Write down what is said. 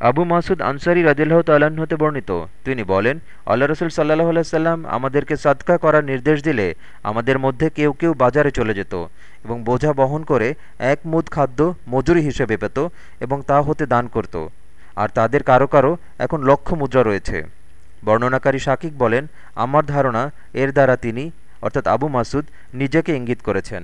আবু মাসুদ আনসারী রাজিল্লাহ তাল্লাহ্ন হতে বর্ণিত। তিনি বলেন, আল্লাহ রসুল সাল্লাহ আলাইসাল্লাম আমাদেরকে সাদকা করার নির্দেশ দিলে আমাদের মধ্যে কেউ কেউ বাজারে চলে যেত এবং বোঝা বহন করে এক মুদ খাদ্য মজুরি হিসেবে পেত এবং তা হতে দান করত। আর তাদের কারও কারও এখন লক্ষ মুদ্রা রয়েছে। বর্ণনাকারী শাকিক বলেন, আমার ধারণা এর দ্বারা তিনি, অর্থাৎ আবু মাসুদ, নিজেকে ইঙ্গিত করেছেন।